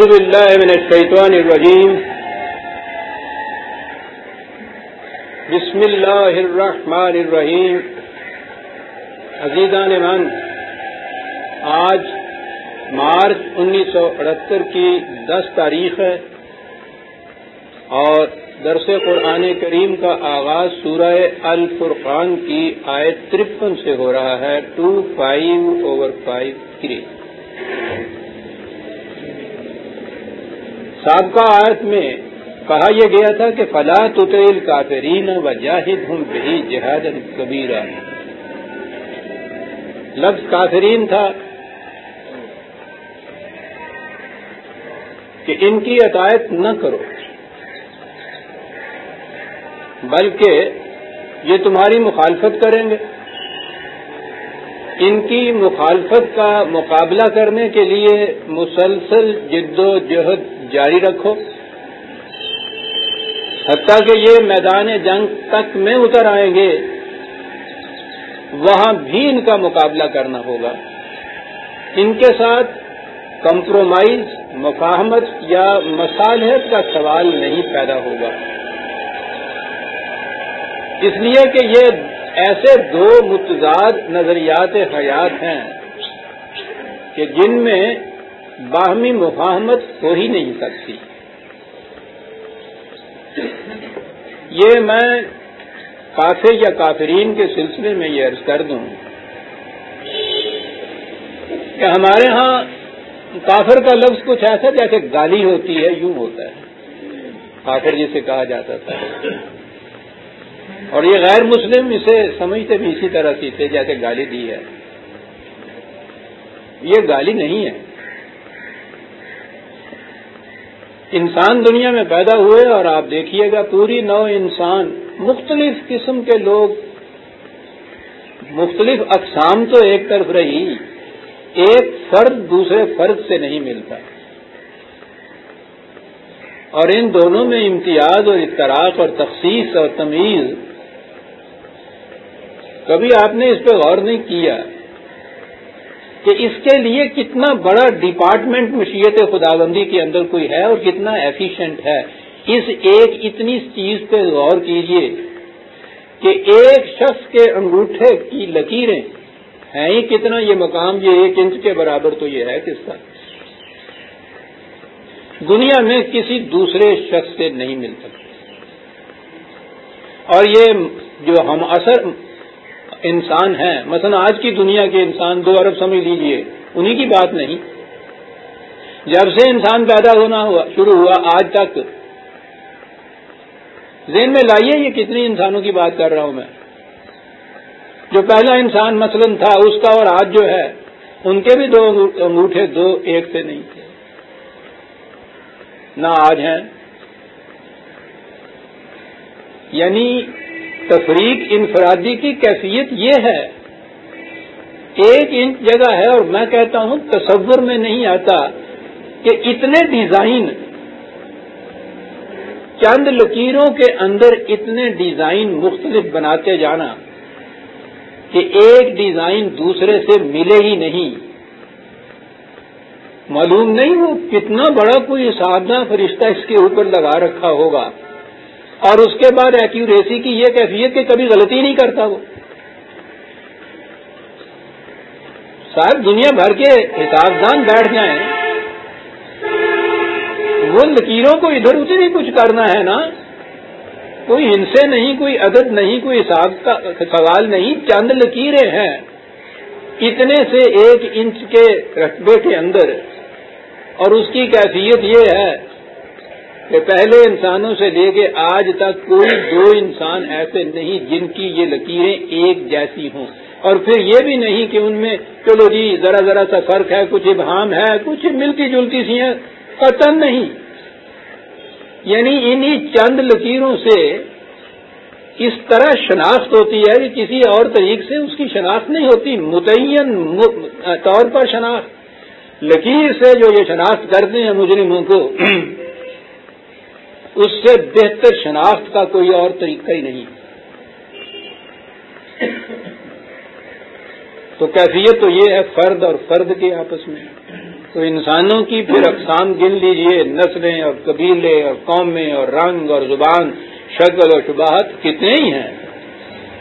أعوذ بالله من الشيطان الرجيم. بسم الله الرحمن الرحیم عزیزان من، آج مارچ انیس سو اڑہتر کی دس تاریخ ہے اور درس قرآن کریم کا آغاز سورہ الفرقان کی آیت ترپن سے ہو رہا ہے two five over five three. سابقہ آیت میں کہا یہ گیا تھا کہ فلا تطیل کافرین و جاہد ہوں بہی جہاد کبیرہ۔ لفظ کافرین تھا کہ ان کی عطایت نہ کرو، بلکہ یہ تمہاری مخالفت کریں گے۔ ان کی مخالفت کا مقابلہ کرنے کے لیے مسلسل جد و جہد جاری رکھو۔ حتیٰ کہ یہ میدان جنگ تک میں اتر آئیں گے۔ وہاں بھی ان کا مقابلہ کرنا ہوگا۔ ان کے ساتھ کمپرومائز مفاہمت یا مصالحت کا سوال نہیں پیدا ہوگا۔ اس لیے کہ یہ ایسے دو متضاد نظریات حیات ہیں کہ جن میں باہمی مفاہمت ہو ہی نہیں سکتی۔ یہ میں کافر یا کافرین کے سلسلے میں یہ عرض کر دوں کہ ہمارے ہاں کافر کا لفظ کچھ ایسا جیسے گالی ہوتی ہے، یوں ہوتا ہے۔ کافر جسے کہا جاتا تھا۔ اور یہ غیر مسلم اسے سمجھتے بھی اسی طرح سی جیسے گالی دی ہے۔ یہ گالی نہیں ہے۔ انسان دنیا میں پیدا ہوئے اور آپ دیکھیے گا پوری نو انسان مختلف قسم کے لوگ، مختلف اقسام تو ایک طرف رہی، ایک فرد دوسرے فرد سے نہیں ملتا۔ اور ان دونوں میں امتیاز اور اطراف اور تخصیص اور تمیز کبھی آپ نے اس پہ غور نہیں کیا۔ کہ اس کے لیے کتنا بڑا ڈپارٹمنٹ مشیت خداوندی کے اندر کوئی ہے اور کتنا ایفیشینٹ ہے۔ اس ایک اتنی چیز پہ غور کیجیے کہ ایک شخص کے انگوٹھے کی لکیریں ہیں ہی کتنا، یہ مقام یہ ایک انچ کے برابر تو یہ ہے کس کا؟ دنیا میں کسی دوسرے شخص سے نہیں مل سکتی اور یہ جو ہم اثر انسان ہیں۔ مثلا آج کی دنیا کے انسان دو ارب سمجھ لیجیے، انہی کی بات نہیں۔ جب سے انسان پیدا ہونا ہوا، شروع ہوا آج تک۔ ذہن میں لائیے یہ کتنی انسانوں کی بات کر رہا ہوں میں۔ جو پہلا انسان مثلا تھا، اس کا اور آج جو ہے، ان کے بھی دو انگوٹھے، دو ایک سے نہیں تھے۔ نہ آج ہیں۔ یعنی تفریق انفرادی کی کیفیت یہ ہے۔ ایک انچ جگہ ہے اور میں کہتا ہوں تصور میں نہیں آتا کہ اتنے ڈیزائن چند لکیروں کے اندر اتنے ڈیزائن مختلف بناتے جانا کہ ایک ڈیزائن دوسرے سے ملے ہی نہیں۔ معلوم نہیں وہ کتنا بڑا کوئی سادہ فرشتہ اس کے اوپر لگا رکھا ہوگا۔ اور اس کے بعد ایکوریسی کی یہ کیفیت کہ کبھی غلطی نہیں کرتا وہ۔ صاحب دنیا بھر کے حساب دان بیٹھ جائیں وہ لکیروں کو ادھر ادھر ہی کچھ کرنا ہے نا۔ کوئی ہنسے نہیں، کوئی عدد نہیں، کوئی حساب کا سوال نہیں۔ چند لکیریں ہیں۔ اتنے سے ایک انچ کے رقبے کے اندر۔ اور اس کی کیفیت یہ ہے۔ کہ پہلے انسانوں سے لے کے آج تک کوئی دو انسان ایسے نہیں جن کی یہ لکیریں ایک جیسی ہوں۔ اور پھر یہ بھی نہیں کہ ان میں، چلو جی ذرا ذرا سا فرق ہے، کچھ ابہام ہے، کچھ ملتی جلتی سی ہیں قطن نہیں۔ یعنی انہی چند لکیروں سے اس طرح شناخت ہوتی ہے کہ کسی اور طریق سے اس کی شناخت نہیں ہوتی۔ متعین طور پر شناخت۔ لکیر سے جو یہ شناخت کرتے ہیں مجرموں کو اس سے بہتر شناخت کا کوئی اور طریقہ ہی نہیں۔ تو کیفیت تو یہ ہے فرد اور فرد کے آپس میں۔ تو انسانوں کی پھر اقسام گن لیجیے، نسلیں اور قبیلے اور قومیں اور رنگ اور زبان، شکل اور شباہت کتنے ہی ہیں۔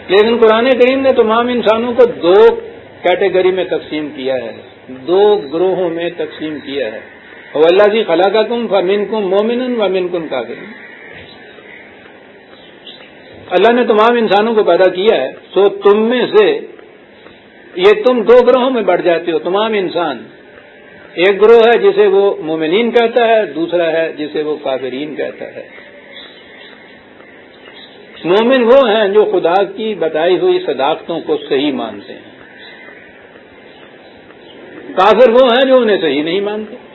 لیکن قرآن کریم نے تمام انسانوں کو دو کیٹیگری میں تقسیم کیا ہے، دو گروہوں میں تقسیم کیا ہے۔ اللہ جی خلا کا کم فمین کم مومن ومن کم کا اللہ نے تمام انسانوں کو پیدا کیا ہے سو تم میں سے یہ تم دو گروہوں میں بڑھ جاتے ہو، تمام انسان۔ ایک گروہ ہے جسے وہ مومنین کہتا ہے، دوسرا ہے جسے وہ کافرین کہتا ہے۔ مومن وہ ہیں جو خدا کی بتائی ہوئی صداقتوں کو صحیح مانتے ہیں۔ کافر وہ ہیں جو انہیں صحیح نہیں مانتے۔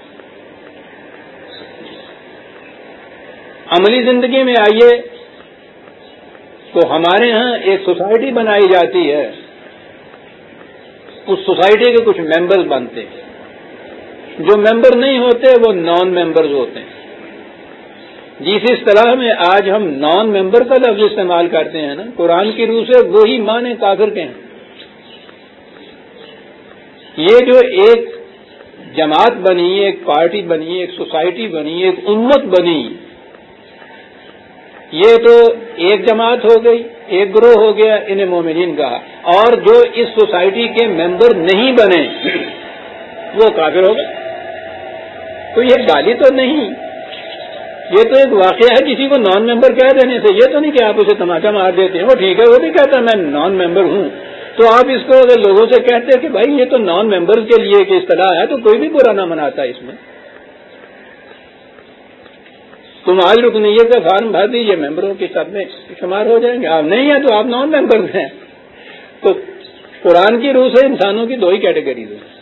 عملی زندگی میں آئیے تو ہمارے ہاں ایک سوسائٹی بنائی جاتی ہے۔ اس سوسائٹی کے کچھ ممبرز بنتے ہیں۔ جو ممبر نہیں ہوتے، وہ نان ممبرز ہوتے ہیں۔ جس اصطلاح میں آج ہم نان ممبر کا لفظ استعمال کرتے ہیں نا، قرآن کی روح سے وہی معنی کافر کے ہیں۔ یہ جو ایک جماعت بنی، ایک پارٹی بنی، ایک سوسائٹی بنی، ایک امت بنی یہ تو ایک جماعت ہو گئی، ایک گروہ ہو گیا، انہیں مومنین کہا۔ اور جو اس سوسائٹی کے ممبر نہیں بنے، وہ کافر ہو گئے۔ تو یہ گالی تو نہیں۔ یہ تو ایک واقعہ ہے، کسی کو نان ممبر کہہ دینے سے۔ یہ تو نہیں کہ آپ اسے تماچا مار دیتے ہیں۔ وہ ٹھیک ہے، وہ بھی کہتا ہے، میں نان ممبر ہوں۔ تو آپ اس کو اگر لوگوں سے کہتے ہیں کہ بھائی یہ تو نان ممبر کے لیے ایک اصطلاح ہے، تو کوئی بھی برا نہ مناتا اس میں۔ تم آج رکنیت کا فارم بھر دیجیے ممبروں کی سب میں شمار ہو جائیں گے۔ آپ نہیں ہیں تو آپ نان ممبر ہیں۔ تو قرآن کی روح سے انسانوں کی دو ہی کیٹیگریز ہیں۔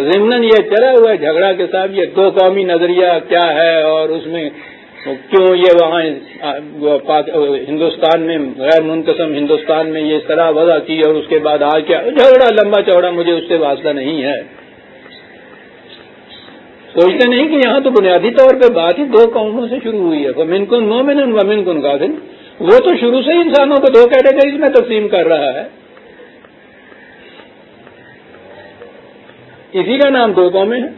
ضمن یہ چلا ہوا ہے، جھگڑا کے ساتھ یہ دو قومی نظریہ کیا ہے اور اس میں کیوں یہ وہاں ہندوستان میں، غیر منقسم ہندوستان میں یہ اس طرح وضع کی اور اس کے بعد آ کیا؟ جھگڑا، لمبا چوڑا مجھے اس سے واسطہ نہیں ہے۔ سوچتے نہیں کہ یہاں تو بنیادی طور پہ بات ہی دو قوموں سے شروع ہوئی ہے۔ ومن کن مومن ومن کن قابل وہ تو شروع سے انسانوں کو دو کیٹیگریز میں تقسیم کر رہا ہے۔ اسی کا نام دو قومیں ہیں۔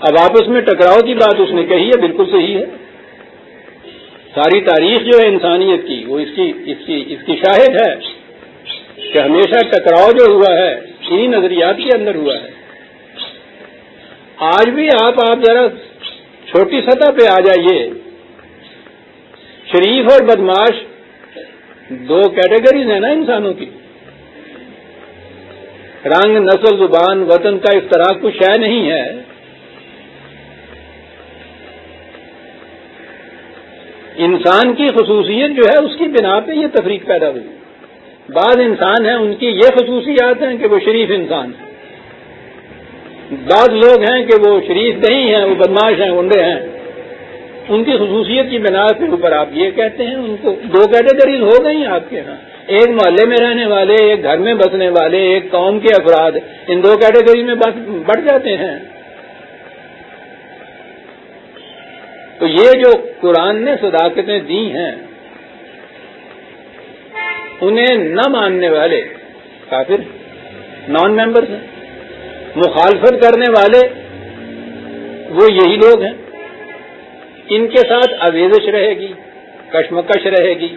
اب آپس میں ٹکراؤ کی بات اس نے کہی ہے، بالکل صحیح ہے۔ ساری تاریخ جو ہے انسانیت کی، وہ اس کی اس کی اس کی شاہد ہے کہ ہمیشہ ٹکراؤ جو ہوا ہے انہی نظریات کے اندر ہوا ہے۔ آج بھی آپ آپ ذرا چھوٹی سطح پہ آ جائیے۔ شریف اور بدماش دو کیٹیگریز ہیں نا انسانوں کی۔ رنگ، نسل، زبان، وطن کا اس طرح کچھ شے نہیں ہے۔ انسان کی خصوصیت جو ہے اس کی بنا پہ یہ تفریق پیدا ہوئی۔ بعض انسان ہیں، ان کی یہ خصوصیات ہیں کہ وہ شریف انسان ہیں۔ بعض لوگ ہیں کہ وہ شریف نہیں ہیں، وہ بدماش ہیں انڈے ہیں۔ ان کی خصوصیت کی بنا کے اوپر آپ یہ کہتے ہیں، ان کو دو کیٹیگریز ہو گئی ہیں آپ کے ہاں۔ ایک محلے میں رہنے والے، ایک گھر میں بسنے والے، ایک قوم کے افراد، ان دو کیٹیگری میں بڑھ جاتے ہیں۔ تو یہ جو قرآن نے صداقتیں دی ہیں انہیں نہ ماننے والے کافر نان ممبرس ہیں۔ مخالفت کرنے والے وہ یہی لوگ ہیں۔ ان کے ساتھ اویزش رہے گی، کشمکش رہے گی،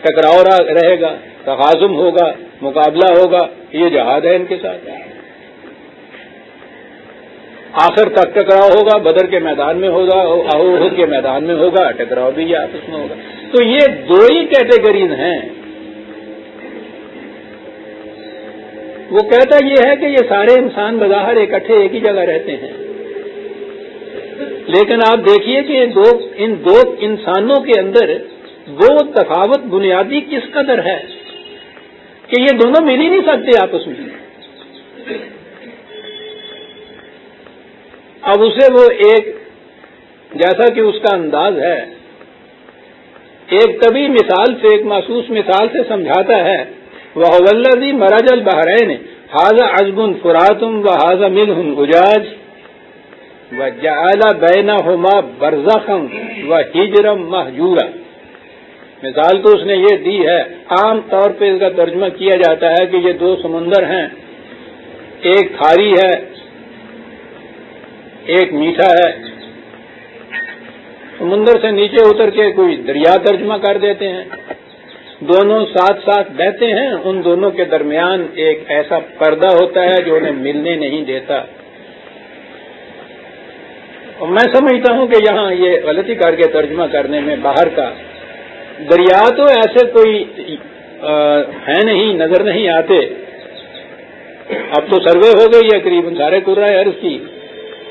ٹکراؤ رہے گا تقازم ہوگا، مقابلہ ہوگا، یہ جہاد ہے ان کے ساتھ۔ آخر تک ٹکراؤ ہوگا، بدر کے میدان میں ہوگا، اہو کے میدان میں ہوگا، ٹکراؤ بھی آپس میں ہوگا۔ تو یہ دو ہی کیٹیگریز ہیں۔ وہ کہتا یہ ہے کہ یہ سارے انسان بظاہر اکٹھے ایک ہی جگہ رہتے ہیں۔ لیکن آپ دیکھیے کہ ان دو انسانوں کے اندر وہ تفاوت بنیادی کس قدر ہے کہ یہ دونوں مل ہی نہیں سکتے آپس میں۔ اب اسے وہ ایک، جیسا کہ اس کا انداز ہے، ایک طبی مثال سے، ایک محسوس مثال سے سمجھاتا ہے وہ ولزی مراج البحرین حاضہ ازبن فراتم و حاضہ مل ہوں اجاج و جعلا بینا ہوما برزخم و ہجرم محجورہ مثال تو اس نے یہ دی ہے، عام طور پہ اس کا ترجمہ کیا جاتا ہے کہ یہ دو سمندر ہیں۔ ایک کھاری ہے، ایک میٹھا ہے۔ سمندر سے نیچے اتر کے کوئی دریا ترجمہ کر دیتے ہیں۔ دونوں ساتھ ساتھ بہتے ہیں، ان دونوں کے درمیان ایک ایسا پردہ ہوتا ہے جو انہیں ملنے نہیں دیتا۔ اور میں سمجھتا ہوں کہ یہاں یہ غلطی کر کے ترجمہ کرنے میں باہر کا۔ دریا تو ایسے کوئی ہے نہیں، نظر نہیں آتے۔ اب تو سروے ہو گئی ہے قریب سارے کرا ہے اس کی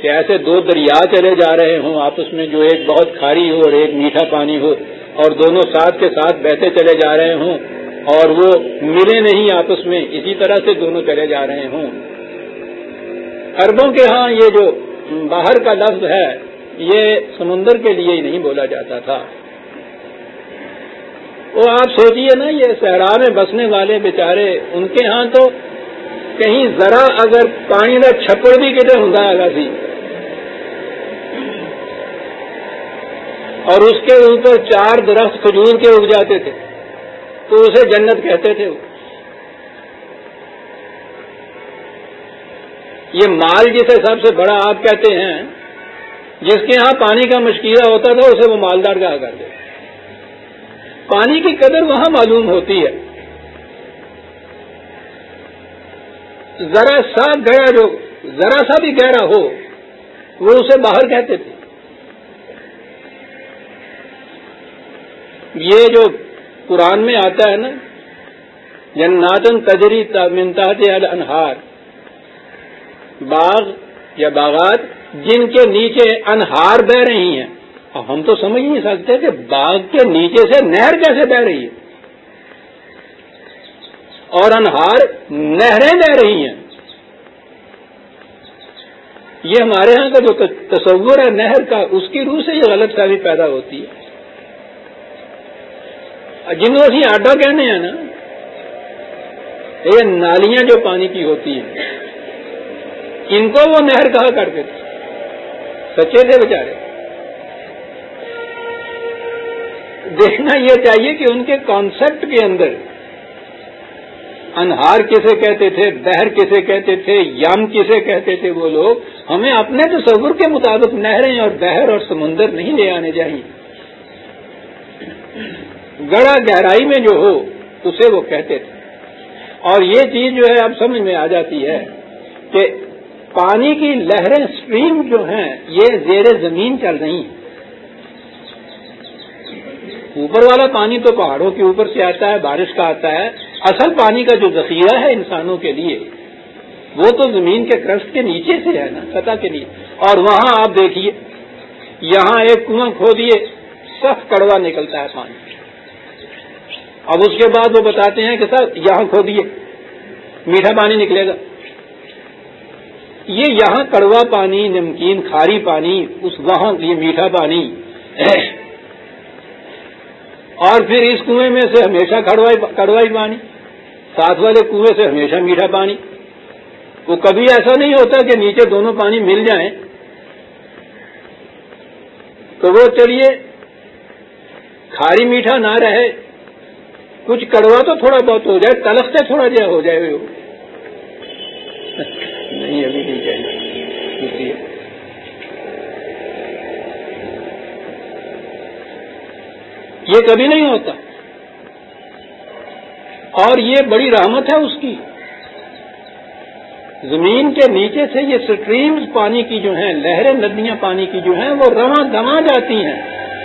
کہ ایسے دو دریا چلے جا رہے ہوں، آپس میں جو ایک بہت کھاری ہو اور ایک میٹھا پانی ہو۔ اور دونوں ساتھ کے ساتھ بہتے چلے جا رہے ہوں اور وہ ملے نہیں آپس میں، اسی طرح سے دونوں چلے جا رہے ہوں۔ اربوں کے ہاں یہ جو باہر کا لفظ ہے، یہ سمندر کے لیے ہی نہیں بولا جاتا تھا۔ وہ آپ سوچیے نا، یہ صحرا میں بسنے والے بیچارے، ان کے ہاں تو کہیں ذرا اگر پانی کا چھپڑ بھی کتنے ہوں، گا سی اور اس کے اوپر چار درخت کھجور کے اگ جاتے تھے، تو اسے جنت کہتے تھے یہ مال جسے سب سے بڑا آپ کہتے ہیں، جس کے ہاں پانی کا مشکلہ ہوتا تھا، اسے وہ مالدار کہا کرتے پانی کی قدر وہاں معلوم ہوتی ہے۔ ذرا سا گہرا جو، ذرا سا بھی گہرا ہو، وہ اسے باہر کہتے تھے۔ یہ جو قرآن میں آتا ہے نا، جناتن تجری منتاج انہار باغ یا باغات جن کے نیچے انہار بہ رہی ہیں۔ ہم تو سمجھ نہیں سکتے کہ باغ کے نیچے سے نہر کیسے بہ رہی ہے۔ اور انہار نہریں بہ رہی ہیں۔ یہ ہمارے ہاں کا جو تصور ہے، نہر کا، اس کی روح سے یہ غلط فہمی پیدا ہوتی ہے۔ جن کو اسی آڈا کہنے ہیں نا، یہ نالیاں جو پانی کی ہوتی ہیں، ان کو وہ نہر کہا کرتے تھے سچے تھے بیچارے۔ دیکھنا یہ چاہیے کہ ان کے کانسیپٹ کے اندر، انہار کسے کہتے تھے، بہر کسے کہتے تھے، یم کسے کہتے تھے، وہ لوگ ہمیں اپنے تصور کے مطابق نہریں اور بہر اور سمندر نہیں لے آنے چاہیے۔ گڑا گہرائی میں جو ہو، اسے وہ کہتے تھے۔ اور یہ چیز جو ہے، اب سمجھ میں آ جاتی ہے کہ پانی کی لہریں سٹریم جو ہیں، یہ زیر زمین چل رہی ہیں۔ اوپر والا پانی تو پہاڑوں کے اوپر سے آتا ہے، بارش کا آتا ہے۔ اصل پانی کا جو ذخیرہ ہے انسانوں کے لیے، وہ تو زمین کے کرسٹ کے نیچے سے ہے نا، سطح کے لیے۔ اور وہاں آپ دیکھیے، یہاں ایک کنواں کھو دیے، سخت کڑوا نکلتا ہے پانی۔ اب اس کے بعد وہ بتاتے ہیں کہ سر یہاں کھو دیے، میٹھا پانی نکلے گا۔ یہ یہاں کڑوا پانی، نمکین، کھاری پانی، اس وہاں یہ میٹھا پانی۔ اور پھر اس کنویں میں سے ہمیشہ کڑوائی پانی، ساتھ والے کنویں سے ہمیشہ میٹھا پانی۔ وہ کبھی ایسا نہیں ہوتا کہ نیچے دونوں پانی مل جائیں۔ تو وہ چلیے، کھاری میٹھا نہ رہے۔ کچھ کڑوا تو تھوڑا بہت ہو جائے تلخ سے تھوڑا جہا ہو جائے نہیں، ابھی نہیں چاہیے یہ کبھی نہیں ہوتا۔ اور یہ بڑی رحمت ہے اس کی۔ زمین کے نیچے سے یہ سٹریمز پانی کی جو ہیں، لہریں، ندیاں پانی کی جو ہیں، وہ رواں دما جاتی ہیں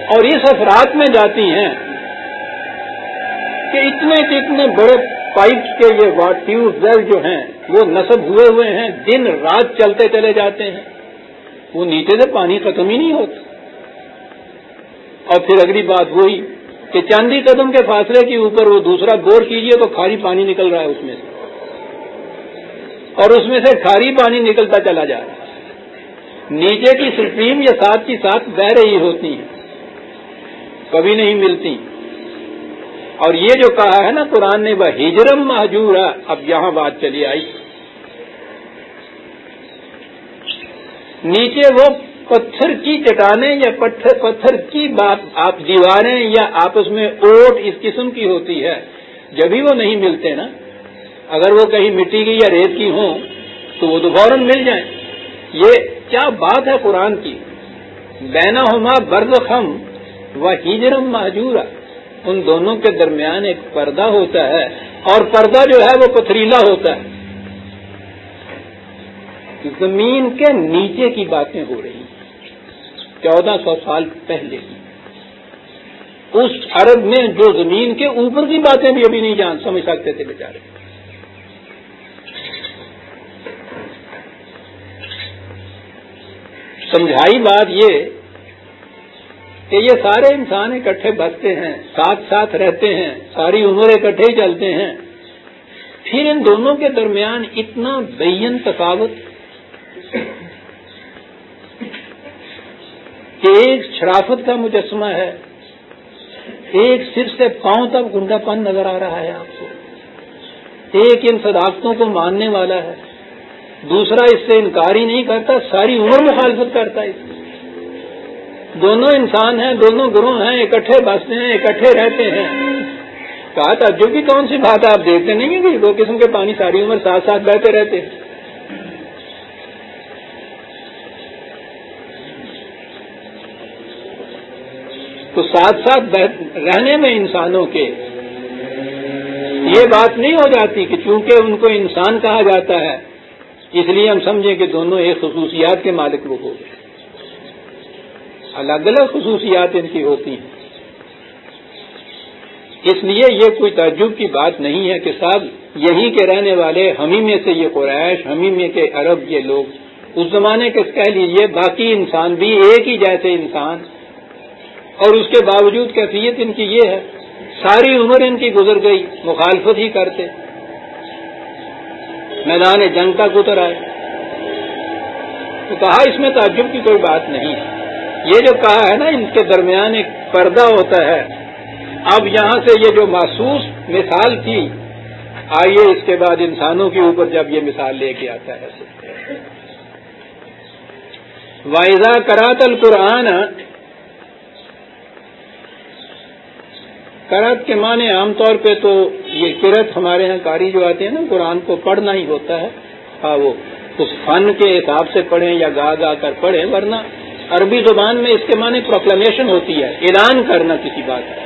اور اس اثرات میں جاتی ہیں۔ کہ اتنے اتنے بڑے پائپ کے یہ ٹیوب ویل جو ہیں وہ نصب ہوئے ہوئے ہیں، دن رات چلتے چلے جاتے ہیں۔ وہ نیچے سے پانی ختم ہی نہیں ہوتا۔ اور پھر اگلی بات وہی کہ چاندی قدم کے فاصلے کے اوپر وہ دوسرا بور کیجیے تو کھاری پانی نکل رہا ہے اس میں سے۔ اور اس میں سے کھاری پانی نکلتا چلا جا رہا ہے۔ نیچے کی سٹریم یا ساتھ کی ساتھ بہ رہی ہوتی ہیں۔ کبھی نہیں ملتی۔ اور یہ جو کہا ہے نا قرآن نے، وہ ہجرم محجور ہے اب یہاں بات چلی آئی۔ نیچے وہ پتھر کی چٹانیں یا پتھر پتھر کی بات، آپ دیواریں یا آپس میں اوٹ اس قسم کی ہوتی ہے جبھی وہ نہیں ملتے نا، اگر وہ کہیں مٹی کی یا ریت کی ہوں، تو وہ تو فوراً مل جائیں۔ یہ کیا بات ہے قرآن کی؟ بینا ہوما برد خم و ہجرم محجورا ان دونوں کے درمیان ایک پردہ ہوتا ہے اور پردہ جو ہے وہ پتھریلا ہوتا ہے۔ زمین کے نیچے کی باتیں ہو رہی ہیں۔ چودہ سو سال پہلے۔ کی اس عرب میں جو زمین کے اوپر کی باتیں بھی ابھی نہیں جان سمجھ سکتے تھے بیچارے۔ سمجھائی بات یہ کہ یہ سارے انسان اکٹھے بستے ہیں، ساتھ ساتھ رہتے ہیں، ساری عمر اکٹھے ہی چلتے ہیں۔ پھر ان دونوں کے درمیان اتنا بین تفاوت کہ ایک شرافت کا مجسمہ ہے، ایک صرف سے پاؤں تک گنڈا پن نظر آ رہا ہے آپ کو۔ ایک ان صداقتوں کو ماننے والا ہے، دوسرا اس سے انکار ہی نہیں کرتا، ساری عمر مخالفت کرتا ہے۔ اس دونوں انسان ہیں، دونوں گروہ ہیں، اکٹھے بستے ہیں، اکٹھے رہتے ہیں۔ کہا تھا، جو بھی کون سی بات آپ دیکھتے نہیں ہیں کہ دو قسم کے پانی ساری عمر ساتھ ساتھ بہتے رہتے ہیں۔ تو ساتھ ساتھ رہنے میں انسانوں کے یہ بات نہیں ہو جاتی کہ چونکہ ان کو انسان کہا جاتا ہے، اس لیے ہم سمجھیں کہ دونوں ایک خصوصیات کے مالک وہ ہو گئے۔ الگ الگ خصوصیات ان کی ہوتی ہیں۔ اس لیے یہ کوئی تعجب کی بات نہیں ہے کہ صاحب یہیں کے رہنے والے ہمیں میں سے یہ قریش ہمیں میں کے عرب یہ لوگ۔ اس زمانے کے کہہ لیجیے باقی انسان بھی ایک ہی جیسے انسان۔ اور اس کے باوجود کیفیت ان کی یہ ہے، ساری عمر ان کی گزر گئی، مخالفت ہی کرتے۔ میدان جنگ کا گزر آئے۔ تو کہا اس میں تعجب کی کوئی بات نہیں ہے۔ یہ جو کہا ہے نا، ان کے درمیان ایک پردہ ہوتا ہے۔ اب یہاں سے یہ جو محسوس مثال تھی، آئیے اس کے بعد انسانوں کے اوپر جب یہ مثال لے کے آتا ہے۔ وائزا کرات القرآن کرت کے معنی عام طور پہ تو یہ کرت ہمارے یہاں کاری جو آتے ہیں نا، قرآن کو پڑھنا ہی ہوتا ہے۔ ہاں وہ اس فن کے حساب سے پڑھیں یا گا گا کر پڑھیں، ورنہ عربی زبان میں اس کے معنی پروکلمیشن ہوتی ہے، اعلان کرنا کسی بات کا۔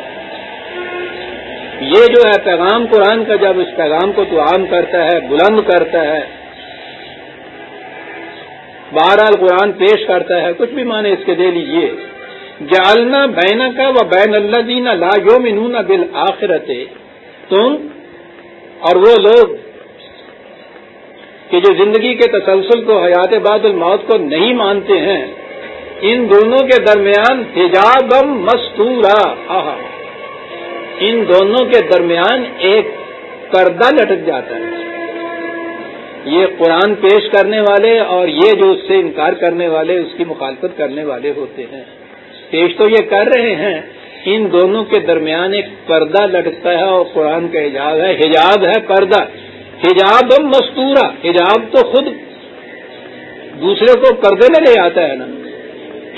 یہ جو ہے پیغام قرآن کا، جب اس پیغام کو تو عام کرتا ہے، بلند کرتا ہے، بہرحال قرآن پیش کرتا ہے، کچھ بھی معنی اس کے دے لیجیے جالنا بین کا و بین اللہ دینا لا یو منون بل آخرت تم اور وہ لوگ کہ جو زندگی کے تسلسل کو، حیات بعد الموت کو نہیں مانتے ہیں ان دونوں کے درمیان حجابم مستورا۔ ان دونوں کے درمیان ایک پردہ لٹک جاتا ہے۔ یہ قرآن پیش کرنے والے اور یہ جو اس سے انکار کرنے والے، اس کی مخالفت کرنے والے ہوتے ہیں۔ پیش تو یہ کر رہے ہیں۔ ان دونوں کے درمیان ایک پردہ لٹکتا ہے اور قرآن کا حجاب ہے۔ حجاب ہے پردہ۔ حجاب مستورا۔ حجاب تو خود دوسرے کو پردے میں لے آتا ہے نا۔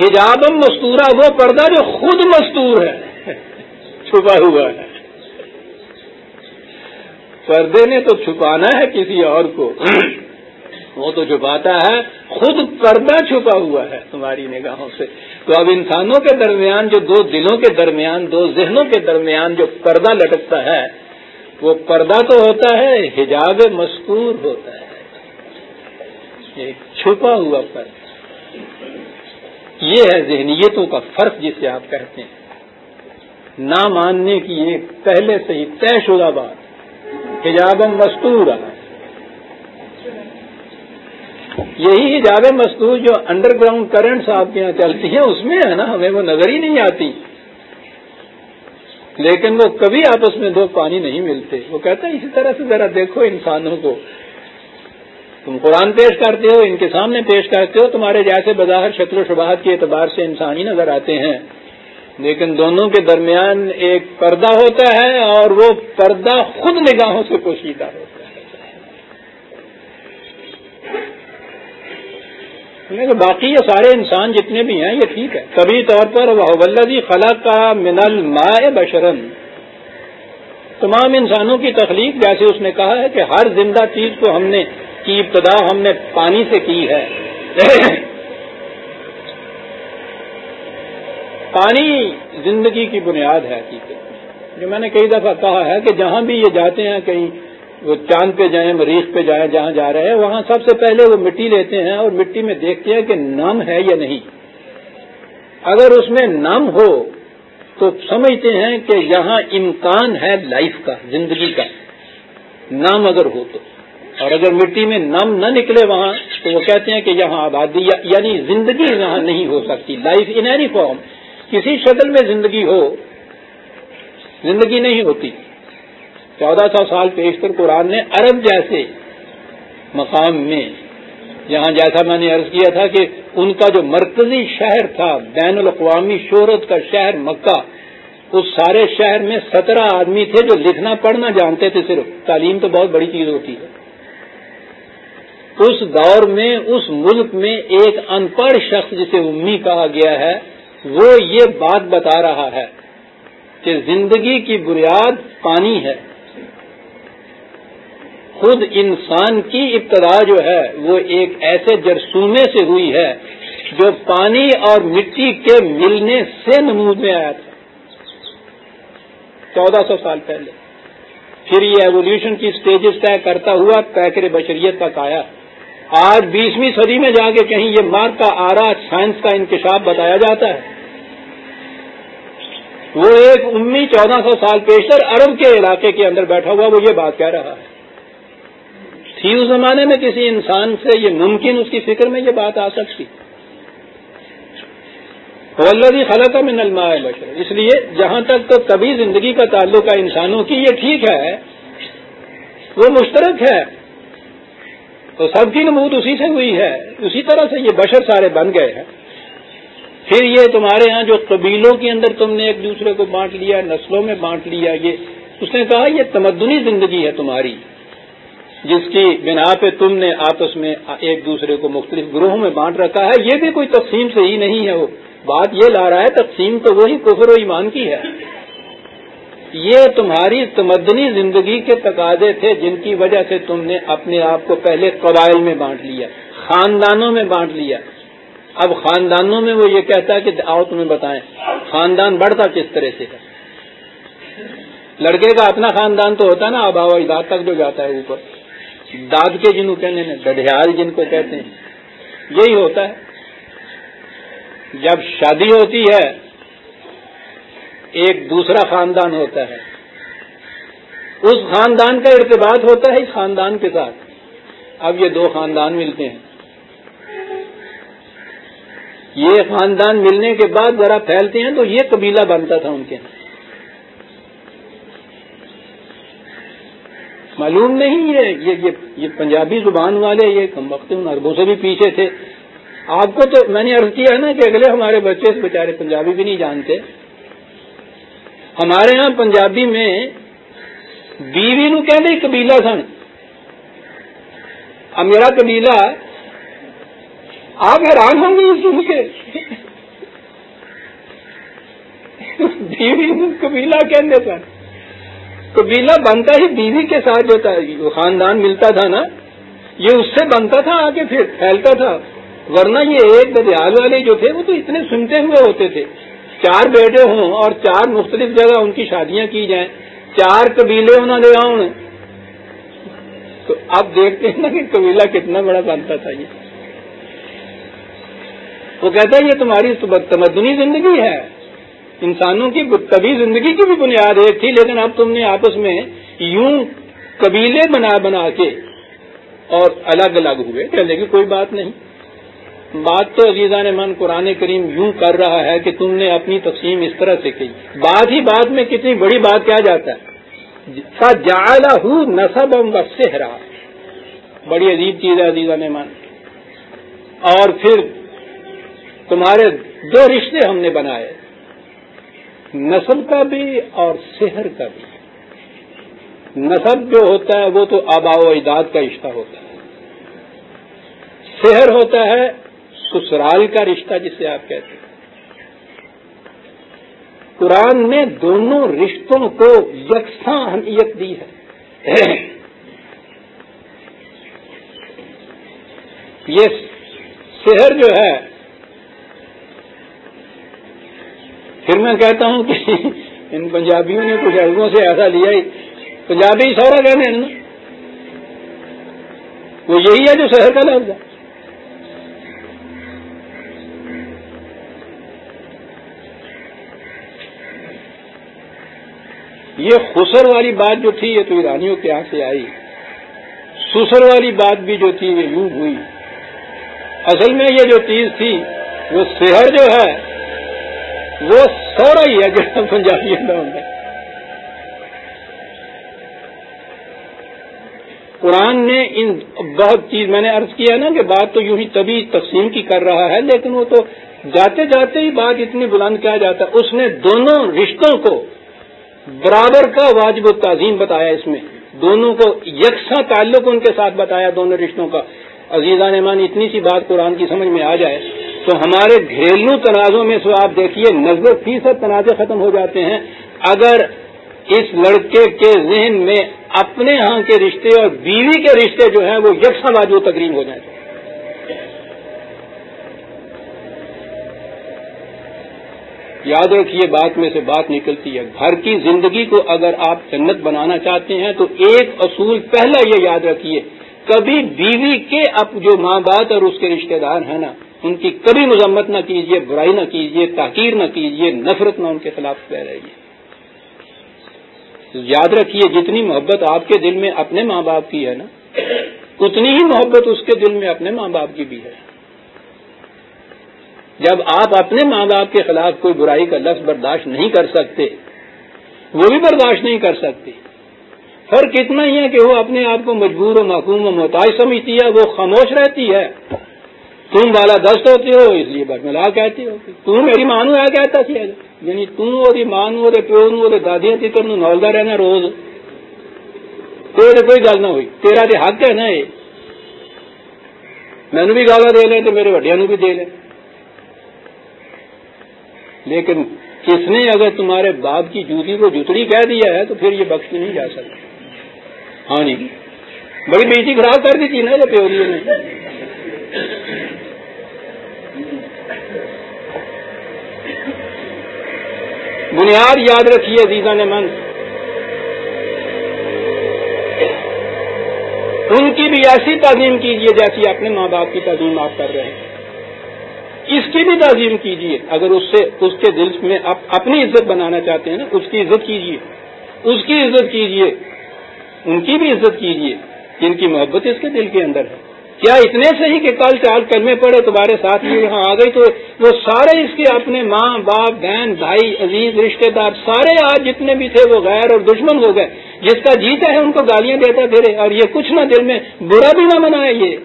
حجاب مستورا وہ پردہ جو خود مستور ہے۔ چھپا ہوا ہے۔ پردے نے تو چھپانا ہے کسی اور کو۔ وہ تو چھپاتا ہے، خود پردہ چھپا ہوا ہے تمہاری نگاہوں سے۔ تو اب انسانوں کے درمیان جو دو دلوں کے درمیان، دو ذہنوں کے درمیان جو پردہ لٹکتا ہے، وہ پردہ تو ہوتا ہے، حجاب مذکور ہوتا ہے۔ ایک چھپا ہوا پردہ۔ یہ ہے ذہنیتوں کا فرق جسے آپ کہتے ہیں۔ نہ ماننے کی ایک پہلے سے ہی طے شدہ بات حجاب مستور۔ یہی حجاب مستور جو انڈر گراؤنڈ کرنٹس آپ کے یہاں چلتی ہیں، اس میں ہے نا، ہمیں وہ نظر ہی نہیں آتی۔ لیکن وہ کبھی آپس میں دو پانی نہیں ملتے۔ وہ کہتا ہے اسی طرح سے ذرا دیکھو انسانوں کو۔ تم قرآن پیش کرتے ہو، ان کے سامنے پیش کرتے ہو، تمہارے جیسے بظاہر شکل و شبہات کے اعتبار سے انسان ہی نظر آتے ہیں۔ لیکن دونوں کے درمیان ایک پردہ ہوتا ہے اور وہ پردہ خود نگاہوں سے پوشیدہ ہوتا ہے۔ باقی یہ سارے انسان جتنے بھی ہیں، یہ ٹھیک ہے۔ کبھی طور پر وہ ولدی خلا کا منل مائے بشرن تمام انسانوں کی تخلیق، جیسے اس نے کہا ہے کہ ہر زندہ چیز کو ہم نے کی ابتدا ہم نے پانی سے کی ہے۔ پانی زندگی کی بنیاد ہے جو میں نے کئی دفعہ کہا ہے کہ جہاں بھی یہ جاتے ہیں، کہیں وہ چاند پہ جائیں، مریخ پہ جائیں، جہاں جا رہے ہیں، وہاں سب سے پہلے وہ مٹی لیتے ہیں اور مٹی میں دیکھتے ہیں کہ نم ہے یا نہیں۔ اگر اس میں نم ہو تو سمجھتے ہیں کہ یہاں امکان ہے لائف کا، زندگی کا۔ نام اگر ہو تو۔ اور اگر مٹی میں نم نہ نکلے وہاں، تو وہ کہتے ہیں کہ یہاں آبادی یعنی زندگی یہاں نہیں ہو سکتی۔ لائف ان اینی فارم کسی شکل میں زندگی ہو، زندگی نہیں ہوتی۔ چودہ سو سال پیشتر قرآن نے عرب جیسے مقام میں، یہاں جیسا میں نے عرض کیا تھا کہ ان کا جو مرکزی شہر تھا، بین الاقوامی شہرت کا شہر مکہ، اس سارے شہر میں سترہ آدمی تھے جو لکھنا پڑھنا جانتے تھے صرف۔ تعلیم تو بہت بڑی چیز ہوتی ہے۔ اس دور میں، اس ملک میں ایک ان پڑھ شخص جسے امی کہا گیا ہے، وہ یہ بات بتا رہا ہے کہ زندگی کی بنیاد پانی ہے۔ خود انسان کی ابتدا جو ہے، وہ ایک ایسے جرسومے سے ہوئی ہے جو پانی اور مٹی کے ملنے سے نمود میں آیا تھا۔ چودہ سو سال پہلے۔ پھر یہ ایولیوشن کی سٹیجز طے کرتا ہوا پیکر بشریت تک آیا۔ آج بیسویں صدی میں جا کے کہیں یہ مارک کا آرا سائنس کا انکشاف بتایا جاتا ہے۔ وہ ایک امی چودہ سو سال پیشتر ارب کے علاقے کے اندر بیٹھا ہوا وہ یہ بات کہہ رہا ہے۔ تھی اس زمانے میں کسی انسان سے یہ ممکن اس کی فکر میں یہ بات آ سکتی۔ ولدی خلق میں نلما بشر اس لیے جہاں تک تو کبھی زندگی کا تعلق ہے انسانوں کی، یہ ٹھیک ہے۔ وہ مشترک ہے۔ تو سب کی نمود اسی سے ہوئی ہے۔ اسی طرح سے یہ بشر سارے بن گئے ہیں۔ پھر یہ تمہارے ہاں جو قبیلوں کے اندر تم نے ایک دوسرے کو بانٹ لیا، نسلوں میں بانٹ لیا، یہ اس نے کہا یہ تمدنی زندگی ہے تمہاری، جس کی بنا پہ تم نے آپس میں ایک دوسرے کو مختلف گروہوں میں بانٹ رکھا ہے۔ یہ بھی کوئی تقسیم صحیح نہیں ہے۔ وہ بات یہ لا رہا ہے، تقسیم تو وہی کفر و ایمان کی ہے۔ یہ تمہاری تمدنی زندگی کے تقاضے تھے جن کی وجہ سے تم نے اپنے آپ کو پہلے قبائل میں بانٹ لیا، خاندانوں میں بانٹ لیا۔ اب خاندانوں میں وہ یہ کہتا ہے کہ آؤ تمہیں بتائیں، خاندان بڑھتا کس طرح سے؟ لڑکے کا اپنا خاندان تو ہوتا ہے نا، آبا اجداد تک جو جاتا ہے اوپر۔ داد کے جنہوں کہنے میں ددھیال جن کو کہتے ہیں۔ یہی ہوتا ہے۔ جب شادی ہوتی ہے ایک دوسرا خاندان ہوتا ہے۔ اس خاندان کا ارتباط ہوتا ہے اس خاندان کے ساتھ۔ اب یہ دو خاندان ملتے ہیں۔ یہ خاندان ملنے کے بعد ذرا پھیلتے ہیں تو یہ قبیلہ بنتا تھا ان کے۔ معلوم نہیں یہ یہ, یہ پنجابی زبان والے یہ کم وقت اربوں سے بھی پیچھے تھے۔ آپ کو تو میں نے عرض کیا ہے نا کہ اگلے ہمارے بچے سے بیچارے پنجابی بھی نہیں جانتے۔ ہمارے ہاں پنجابی میں بیوی نو کہ قبیلہ سن۔ اب میرا قبیلہ آپ حیران ہوں گے سن کے۔ بیوی قبیلہ کہنے سن۔ قبیلہ بنتا ہی بیوی کے ساتھ جو تھا خاندان ملتا تھا نا، یہ اس سے بنتا تھا، آگے پھر پھیلتا تھا۔ ورنہ یہ ایک بدیال والے جو تھے، وہ تو اتنے سنتے ہوئے ہوتے تھے۔ چار بیٹے ہوں اور چار مختلف جگہ ان کی شادیاں کی جائیں، چار قبیلے انہوں نے آؤں تو اب دیکھتے ہیں نا کہ قبیلہ کتنا بڑا بنتا تھا یہ۔ وہ کہتا ہے، یہ تمہاری تمدنی زندگی ہے۔ انسانوں کی کبھی زندگی کی بھی بنیاد ایک تھی، لیکن اب تم نے آپس میں یوں قبیلے بنا بنا کے اور الگ الگ ہوئے۔ کہنے کی کوئی بات نہیں۔ بات تو عزیزہ نے من قرآن کریم یوں کر رہا ہے کہ تم نے اپنی تقسیم اس طرح سے کی۔ بات ہی بات میں کتنی بڑی بات کیا جاتا ہے۔ جالا ہوں نصب سے ہرا بڑی عجیب چیز ہے عزیزہ نے من۔ اور پھر تمہارے دو رشتے ہم نے بنائے۔ نسل کا بھی اور شہر کا بھی۔ نسب جو ہوتا ہے وہ تو آبا و اجداد کا رشتہ ہوتا ہے۔ شہر ہوتا ہے سسرال کا رشتہ جسے آپ کہتے ہیں۔ قرآن نے دونوں رشتوں کو یکساں اہمیت دی ہے۔ یہ شہر جو ہے، پھر میں کہتا ہوں کہ ان پنجابیوں نے کچھ عربوں سے ایسا لیا ہی۔ پنجابی سورا کہنے ہیں نا۔ وہ یہی ہے جو شہر کا لفظ ہے۔ یہ خسر والی بات جو تھی یہ تو ایرانیوں کے یہاں سے آئی۔ سسر والی بات بھی جو تھی وہ یوں ہوئی۔ اصل میں یہ جو چیز تھی، وہ شہر جو ہے، وہ سورا ہی ہے جو پنجابی قرآن نے ان بہت چیز، میں نے عرض کیا نا کہ بات تو یوں ہی تبھی تقسیم کی کر رہا ہے، لیکن وہ تو جاتے جاتے ہی بات اتنی بلند کیا جاتا ہے۔ اس نے دونوں رشتوں کو برابر کا واجب و تعظیم بتایا اس میں۔ دونوں کو یکساں تعلق ان کے ساتھ بتایا، دونوں رشتوں کا۔ عزیزہ نعمان اتنی سی بات قرآن کی سمجھ میں آ جائے تو ہمارے گھریلو تنازع میں سے آپ دیکھیے نزدے فیصد تنازع ختم ہو جاتے ہیں۔ اگر اس لڑکے کے ذہن میں اپنے ہاں کے رشتے اور بیوی کے رشتے جو ہیں وہ یکساں واجب و تقریب ہو جائیں۔ یاد رکھیے، بات میں سے بات نکلتی ہے۔ گھر کی زندگی کو اگر آپ جنت بنانا چاہتے ہیں، تو ایک اصول پہلا یہ یاد رکھیے، کبھی بیوی کے اب جو ماں باپ اور اس کے رشتہ دار ہیں نا، ان کی کبھی مذمت نہ کیجیے برائی نہ کیجیے تاکیر نہ کیجیے نفرت نہ ان کے خلاف کہہ رہیے یاد رکھیے، جتنی محبت آپ کے دل میں اپنے ماں باپ کی ہے نا، اتنی ہی محبت اس کے دل میں اپنے ماں باپ کی بھی ہے۔ جب آپ اپنے ماں باپ کے خلاف کوئی برائی کا لفظ برداشت نہیں کر سکتے وہ بھی برداشت نہیں کر سکتے۔ فرق اتنا ہی ہے کہ وہ اپنے آپ کو مجبور و محکوم و محتاج سمجھتی ہے، وہ خاموش رہتی ہے۔ تم بالا دست ہوتے ہو، اس لیے برملا کہتی ہو تم میری مانو ہے کہتا سی یعنی تم اور مانو اور پیو اور دادیاں تھی تم نولتا رہنا روز۔ کوئی گل نہ ہوئی۔ تیرا تو حق ہے نا یہ۔ مینو بھی گالا دے لیں تو میرے وڈیا نو بھی دے لیں۔ لیکن کس نے اگر تمہارے باپ کی جوتی کو جتڑی کہہ دیا ہے تو پھر یہ بخش نہیں جا سکتا۔ ہاں جی۔ بڑی بیٹی خراب کر دی تھی نا یہ پیوریوں نے۔ بنیاد یاد رکھیے عزیزہ نے من۔ ان کی بھی ایسی تعظیم کیجیے جیسی اپنے ماں باپ کی تعظیم آپ کر رہے ہیں۔ اس کی بھی تعظیم کیجیے اگر اس سے اس کے دل میں آپ اپنی عزت بنانا چاہتے ہیں نا، اس کی عزت کیجیے اس کی عزت کیجیے ان کی بھی عزت کیجیے جن کی محبت اس کے دل کے اندر ہے۔ کیا اتنے سے ہی کہ کل چال کرنے پڑے، تمہارے ساتھ یہ یہاں آ گئی تو وہ سارے اس کے اپنے ماں، باپ، بہن، بھائی، عزیز رشتے دار سارے آج جتنے بھی تھے وہ غیر اور دشمن ہو گئے۔ جس کا جیتا ہے ان کو گالیاں دیتا پھرے اور یہ کچھ نہ دل میں، برا بھی نہ منائے یہ۔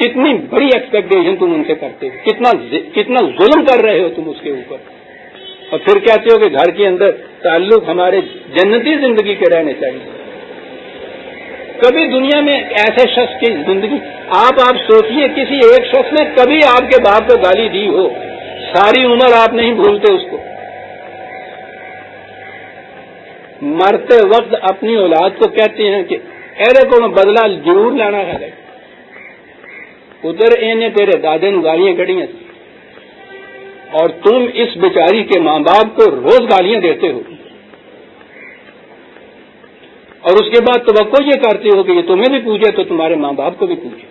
کتنی بڑی ایکسپیکٹیشن تم ان سے کرتے ہو؟ کتنا کتنا ظلم کر رہے ہو تم اس کے اوپر؟ اور پھر کہتے ہو کہ گھر کے اندر تعلق ہمارے جنتی زندگی کے رہنے چاہیے؟ کبھی دنیا میں ایسے شخص کی زندگی، آپ آپ سوچیے کسی ایک شخص نے کبھی آپ کے باپ کو گالی دی ہو، ساری عمر آپ نہیں بھولتے اس کو۔ مرتے وقت اپنی اولاد کو کہتے ہیں کہ ارے کو میں بدلا ضرور لانا ہے۔ ادھر تیرے دادے نو گالیاں کڑیاں اور تم اس بیچاری کے ماں باپ کو روز گالیاں دیتے ہو۔ اور اس کے بعد توقع یہ کرتے ہو کہ یہ تمہیں بھی پوچھے تو تمہارے ماں باپ کو بھی پوچھے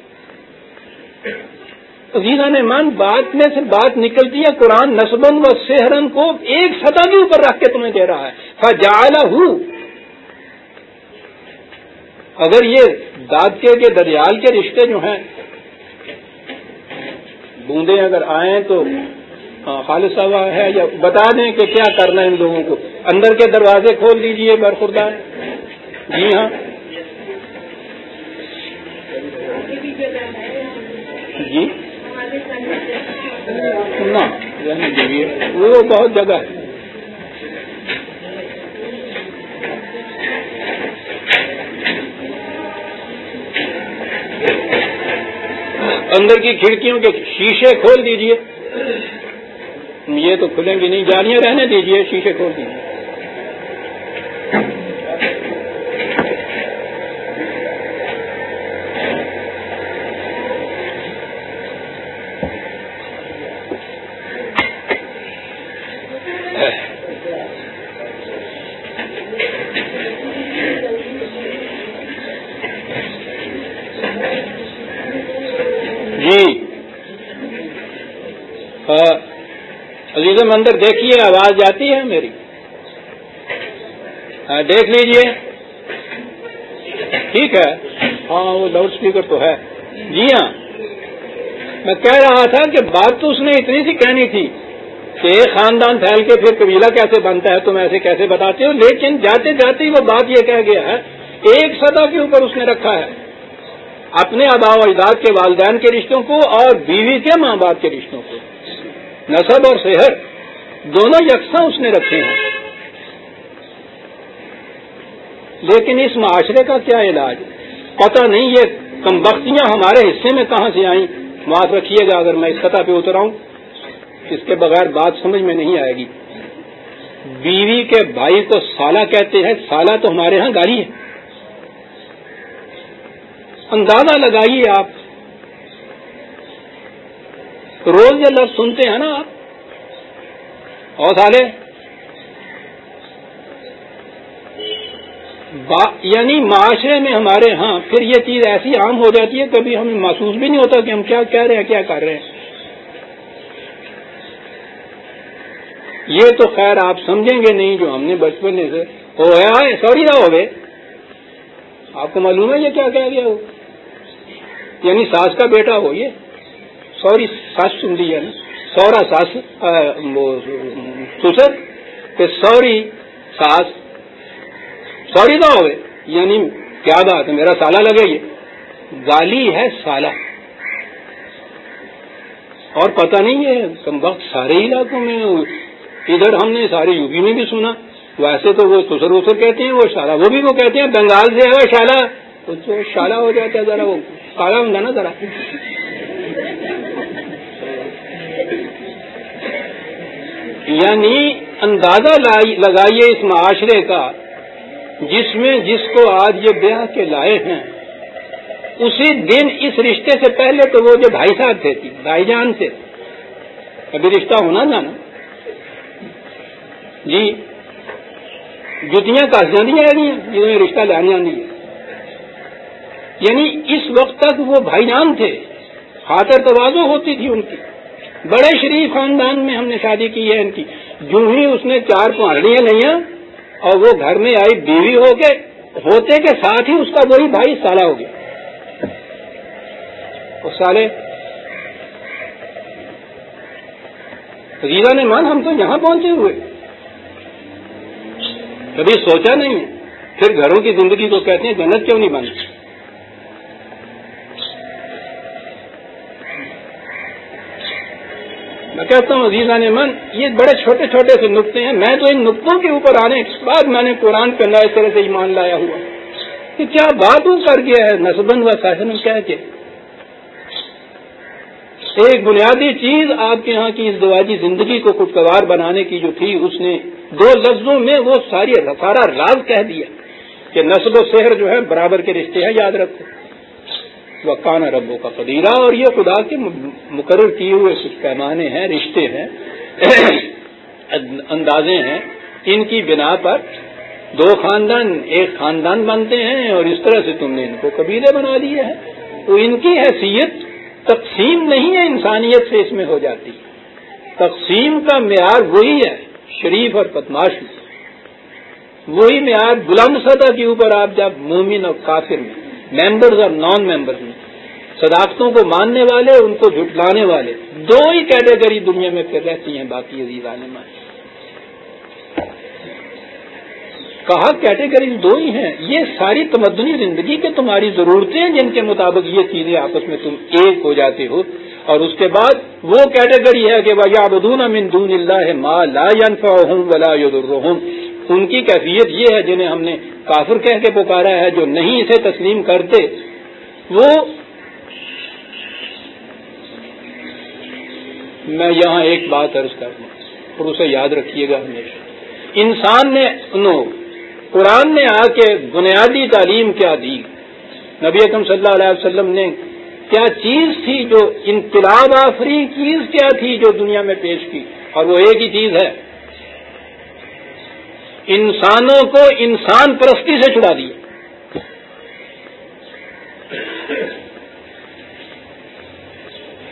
عزیزہ نے بات میں سے بات نکلتی ہے قرآن نصبن و سہرن کو ایک سطح کے اوپر رکھ کے تمہیں دے رہا ہے۔ فجالا ہوں اگر یہ داد کے دریال کے رشتے جو ہیں بوندے اگر آئیں تو ہاں، خالص صاحب ہے یا بتا دیں کہ کیا کرنا ہے ان لوگوں کو؟ اندر کے دروازے کھول دیجیے برخوردہ جی ہاں۔ جی؟ نہ یعنی وہ بہت جگہ ہے۔ اندر کی کھڑکیوں کے شیشے کھول دیجیے۔ یہ تو کھلیں گی نہیں، جالیاں رہنے دیجیے، شیشے کھول دیجیے مندر دیکھیے، آواز جاتی ہے میری۔ ہاں دیکھ لیجیے۔ ٹھیک ہے۔ ہاں وہ لاؤڈ اسپیکر تو ہے۔ جی ہاں۔ میں کہہ رہا تھا کہ بات تو اس نے اتنی سی کہنی تھی کہ خاندان پھیل کے پھر قبیلہ کیسے بنتا ہے، تم ایسے کیسے بتاتے ہو؟ لیکن جاتے جاتے ہی وہ بات یہ کہہ گیا ہے، ایک سطح کے اوپر اس نے رکھا ہے۔ اپنے آبا و اجداد کے والدین کے رشتوں کو اور بیوی کے ماں باپ کے رشتوں کو۔ نصب اور صحت۔ دونوں یکساں اس نے رکھے ہیں۔ لیکن اس معاشرے کا کیا علاج؟ پتہ نہیں یہ کم بختیاں ہمارے حصے میں کہاں سے آئیں۔ معاف رکھیے گا اگر میں اس سطح پہ اتر آؤں۔ اس کے بغیر بات سمجھ میں نہیں آئے گی۔ بیوی کے بھائی کو سالہ کہتے ہیں، سالہ تو ہمارے ہاں گالی ہے۔ اندازہ لگائیے آپ۔ روز یہ لفظ سنتے ہیں نا آپ۔ اور سالے یعنی معاشرے میں ہمارے ہاں پھر یہ چیز ایسی عام ہو جاتی ہے، کبھی ہمیں محسوس بھی نہیں ہوتا کہ ہم کیا کہہ رہے ہیں، کیا کر رہے ہیں۔ یہ تو خیر آپ سمجھیں گے نہیں جو ہم نے بچپن سے ہو گیا سوری نہ ہو گئے۔ آپ کو معلوم ہے یہ کیا کہہ گیا ہو؟ یعنی ساس کا بیٹا ہو یہ۔ سوری، ساس سن لی ہے نا۔ سورا ساس سسر سوری ساس، سوری نہ ہوئے یعنی کیا بات ہے، میرا سالہ لگے یہ گالی ہے سالہ۔ اور پتہ نہیں ہے کم وقت سارے علاقوں میں ادھر ہم نے سارے یو پی میں بھی سنا، ویسے تو وہ سسر وسر کہتے ہیں، وہ شالا، وہ بھی وہ کہتے ہیں، بنگال سے ہے وہ شالا شالا ہو جاتا ہے، ذرا وہ کالا ہوں نا، ذرا۔ یعنی اندازہ لگائیے اس معاشرے کا، جس میں جس کو آج یہ بیاہ کے لائے ہیں۔ اسی دن اس رشتے سے پہلے تو وہ جو بھائی صاحب تھے بھائی جان سے ابھی رشتہ ہونا تھا نا۔ جی جتیاں کس جاتی ہیں جنہیں رشتہ لانے آنی ہے یعنی اس وقت تک وہ بھائی جان تھے، خاطر توازو ہوتی تھی ان کی۔ بڑے شریف خاندان میں ہم نے شادی کی ہے ان کی۔ جو ہی اس نے چار پہاڑیاں لیا اور وہ گھر میں آئی بیوی ہو کے، ہوتے کے ساتھ ہی اس کا وہی بھائی سالہ ہو گیا۔ سالے ریزا نے مان ہم تو یہاں پہنچے ہوئے۔ کبھی سوچا نہیں ہے۔ پھر گھروں کی زندگی کو کہتے ہیں، جنت کیوں نہیں بنتی میں کہتا ہوں عزیزہ نے، من، یہ بڑے چھوٹے چھوٹے سے نقطے ہیں، میں تو ان نقطوں کے اوپر آنے کے بعد میں نے قرآن کے اللہ اس طرح سے ایمان لایا ہوا۔ کہ کیا بات وہ کر گیا ہے؟ نسبن و ساشن کیا کہ ایک بنیادی چیز آپ کے یہاں کی اس دواجی زندگی کو خوشگوار بنانے کی جو تھی، اس نے دو لفظوں میں وہ ساری سارا راز کہہ دیا کہ نسب و شہر جو ہے، برابر کے رشتے ہیں، یاد رکھو۔ وہ کانا ربوں کا قدیرہ اور یہ خدا کے مقرر کیے ہوئے پیمانے ہیں، رشتے ہیں اندازے ہیں۔ ان کی بنا پر دو خاندان ایک خاندان بنتے ہیں، اور اس طرح سے تم نے ان کو قبیلے بنا دیے ہیں۔ تو ان کی حیثیت تقسیم نہیں ہے، انسانیت سے اس میں ہو جاتی۔ تقسیم کا معیار وہی ہے، شریف اور پتماش وہی معیار بلند سطح کے اوپر آپ جب مومن اور کافر میں ممبرز اور نان ممبرز میں صداقتوں کو ماننے والے ان کو جھٹلانے والے. دو ہی کیٹیگری دنیا میں پھر رہتی ہیں باقی عزیز عالم. کہا کیٹیگری دو ہی ہیں. یہ ساری تمدنی زندگی کے تمہاری ضرورتیں ہیں جن کے مطابق یہ چیزیں آپس میں تم ایک ہو جاتے ہو. اور اس کے بعد وہ کیٹیگری ہے کہ وہ بدون امن دون اللہ ما لا ہوں ولا ہوں ان کی کیفیت یہ ہے جنہیں ہم نے کافر کہہ کے پکارا ہے، جو نہیں اسے تسلیم کرتے۔ وہ میں یہاں ایک بات عرض کر دوں، اور اسے یاد رکھیے گا ہمیشہ۔ انسان نے، نو، قرآن نے آ کے بنیادی تعلیم کیا دی۔ نبی اکم صلی اللہ علیہ وسلم نے کیا چیز تھی جو انقلاب آفری چیز کیا تھی جو دنیا میں پیش کی؟ اور وہ ایک ہی چیز ہے۔ انسانوں کو انسان پرستی سے چھڑا دیا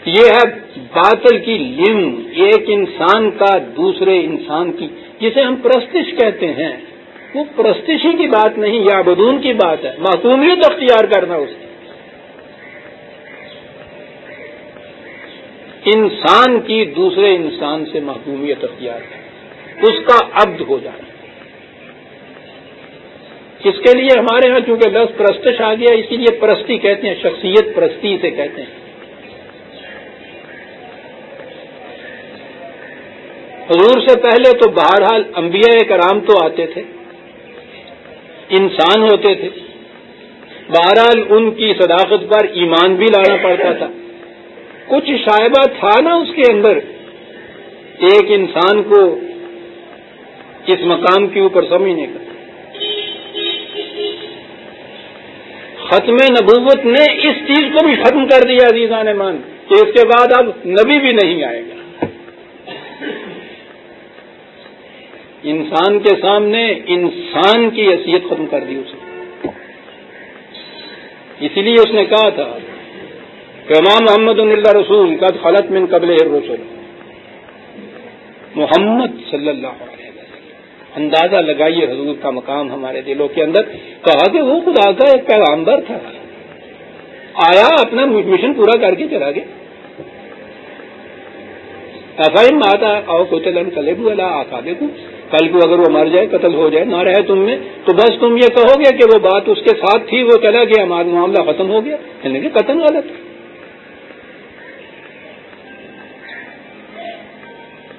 یہ ہے باطل کی لم ایک انسان کا دوسرے انسان کی، جسے ہم پرستش کہتے ہیں۔ وہ پرستشی کی بات نہیں یا بدون کی بات ہے۔ معصومیت اختیار کرنا اس کی انسان کی دوسرے انسان سے محکومیت اختیار کرنا اس کا عبد ہو جانا۔ اس کے لیے ہمارے ہاں؟ چونکہ لفظ پرستش آ گیا، اسی لیے پرستی کہتے ہیں، شخصیت پرستی سے کہتے ہیں۔ حضور سے پہلے تو بہرحال انبیاء کرام تو آتے تھے، انسان ہوتے تھے۔ بہرحال ان کی صداقت پر ایمان بھی لانا پڑتا تھا۔ کچھ شائبہ تھا نا اس کے اندر، ایک انسان کو اس مقام کے اوپر سمجھنے کا۔ ختم نبوت نے اس چیز کو بھی ختم کر دیا عزیزان مان کہ اس کے بعد اب نبی بھی نہیں آئے گا۔ انسان کے سامنے انسان کی حیثیت ختم کر دی اسے اسی لیے اس نے کہا تھا کہ امام محمد اللہ رسول کا خلط من قبل رسول محمد صلی اللہ علیہ اندازہ لگائیے حضور کا مقام ہمارے دلوں کے اندر۔ کہا کہ وہ خدا کا ایک پیغامبر تھا۔ آیا اپنا مشن پورا کر کے چلا گیا؟ ایسا ہی آتا او کو چلن کلے بو، اللہ آتا دیکھو۔ کل کو اگر وہ مر جائے، قتل ہو جائے، نہ رہے تم میں، تو بس تم یہ کہو گے کہ وہ بات اس کے ساتھ تھی، وہ چلا گیا ہمارا معاملہ ختم ہو گیا۔ یعنی کہ قتل غلط۔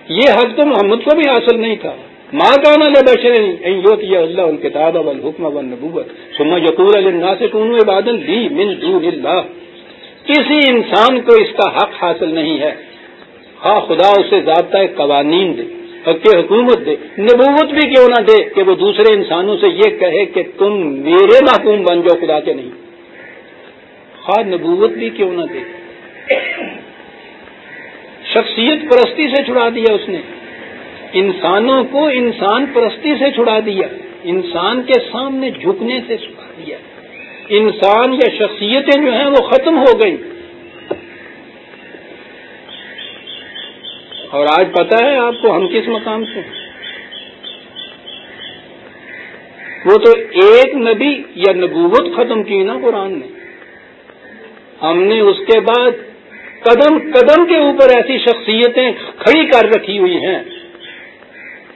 یہ حق تو محمد کو بھی حاصل نہیں تھا۔ ماں کا نا بشر اللہ الکتاب اب الحکم اب نبوت سما یقور سے من دون کسی انسان کو اس کا حق حاصل نہیں ہے. ہاں خدا اسے ضابطہ قوانین دے کہ حکومت دے. نبوت بھی کیوں نہ دے کہ وہ دوسرے انسانوں سے یہ کہے کہ تم میرے محکوم بن جاؤ خدا کے نہیں. خواہ نبوت بھی کیوں نہ دے. شخصیت پرستی سے چھڑا دیا اس نے. انسانوں کو انسان پرستی سے چھڑا دیا، انسان کے سامنے جھکنے سے چھڑا دیا۔ انسان یا شخصیتیں جو ہیں وہ ختم ہو گئی اور آج پتا ہے آپ کو ہم کس مقام سے وہ تو ایک نبی یا نبوت ختم کی نا قرآن نے۔ ہم نے اس کے بعد قدم قدم کے اوپر ایسی شخصیتیں کھڑی کر رکھی ہوئی ہیں۔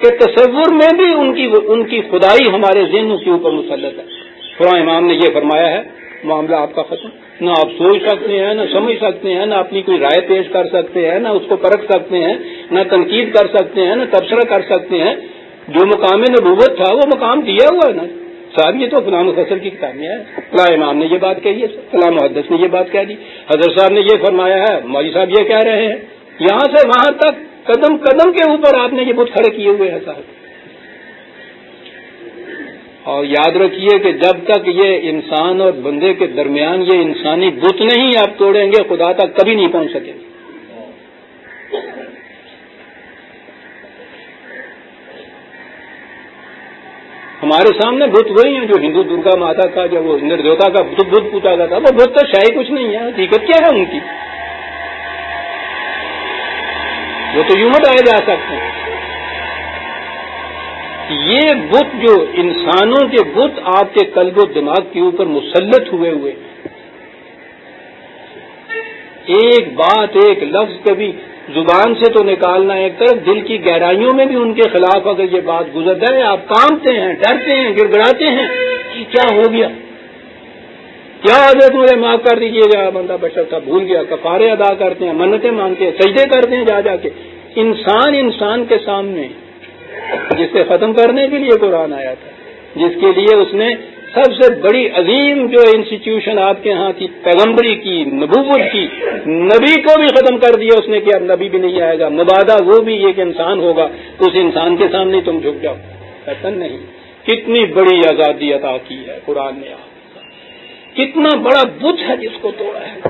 کہ تصور میں بھی ان کی ان کی خدائی ہمارے ذہنوں کے اوپر مسلط ہے۔ قرآن امام نے یہ فرمایا ہے، معاملہ آپ کا ختم۔ نہ آپ سوچ سکتے ہیں، نہ سمجھ سکتے ہیں، نہ اپنی کوئی رائے پیش کر سکتے ہیں، نہ اس کو پرکھ سکتے ہیں، نہ تنقید کر سکتے ہیں، نہ تبصرہ کر سکتے ہیں۔ جو مقام نبوت تھا، وہ مقام دیا ہوا ہے نا۔ صاحب یہ تو فلاں فصل کی کتابیں ہیں۔ فلاں امام نے یہ بات کہی ہے فلاں محدث نے یہ بات کہہ دی۔ حضرت صاحب نے یہ فرمایا ہے مولوی صاحب یہ کہہ رہے ہیں۔ یہاں سے وہاں تک قدم قدم کے اوپر آپ نے یہ بت کھڑے کیے ہوئے ہیں صاحب اور یاد رکھیے کہ جب تک یہ انسان اور بندے کے درمیان یہ انسانی بت نہیں آپ توڑیں گے، خدا تک کبھی نہیں پہنچ سکیں گے۔ ہمارے سامنے بت وہی ہیں جو ہندو درگا ماتا کا جب وہ دیوتا کا بت پوچھا جاتا وہ بت تو شاہی کچھ نہیں ہے، حقیقت کیا ہے ان کی؟ وہ تو یوں مٹائے جا سکتے۔ ہیں یہ بت جو انسانوں کے بت آپ کے قلب و دماغ کے اوپر مسلط ہوئے ہوئے۔ ایک بات، ایک لفظ کبھی زبان سے تو نکالنا ایک طرف، دل کی گہرائیوں میں بھی ان کے خلاف اگر یہ بات گزر جائے، آپ کامتے ہیں، ڈرتے ہیں گڑ گڑاتے ہیں کہ کیا ہو گیا؟ کیا حضرت مجھے معاف کر دیجیے گا؟ بندہ بچر تھا، بھول گیا، کفارے ادا کرتے ہیں، منتیں مانگتے ہیں، سجدے کرتے ہیں، جا جا کے۔ انسان انسان کے سامنے جسے ختم کرنے کے لیے قرآن آیا تھا، جس کے لیے اس نے سب سے بڑی عظیم جو انسٹیٹیوشن آپ کے ہاں تھی، پیغمبری کی، نبوت کی، نبی کو بھی ختم کر دیا اس نے کہ اب نبی بھی نہیں آئے گا، مبادہ وہ بھی ایک انسان ہوگا، اس انسان کے سامنے تم جھک جاؤ۔ ایسا نہیں، کتنی بڑی آزادی عطا کی ہے قرآن نے آپ کتنا بڑا بت ہے جس کو توڑا ہے۔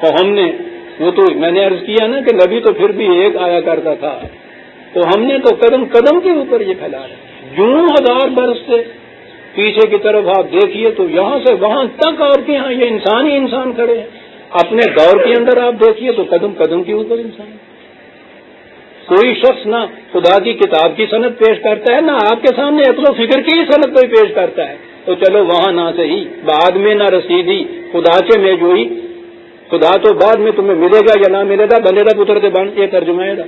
تو ہم نے وہ تو میں نے عرض کیا نا کہ نبی تو پھر بھی ایک آیا کرتا تھا۔ تو ہم نے تو قدم قدم کے اوپر یہ پھیلا یوں ہزار برس سے پیچھے کی طرف آپ دیکھیے تو یہاں سے وہاں تک اور کے یہاں یہ انسان ہی انسان کھڑے ہیں۔ اپنے دور کے اندر آپ دیکھیے تو قدم قدم کے اوپر انسان کوئی شخص نہ خدا کی کتاب کی صنعت پیش کرتا ہے، نہ آپ کے سامنے اپنے فکر کی صنعت کوئی پیش کرتا ہے۔ تو چلو وہاں نہ صحیح، بعد میں نہ رسیدی، خدا کے میں جو خدا تو بعد میں تمہیں ملے گا یا نہ ملے گا بنے گا پتر کے بن، یہ ترجمہ گا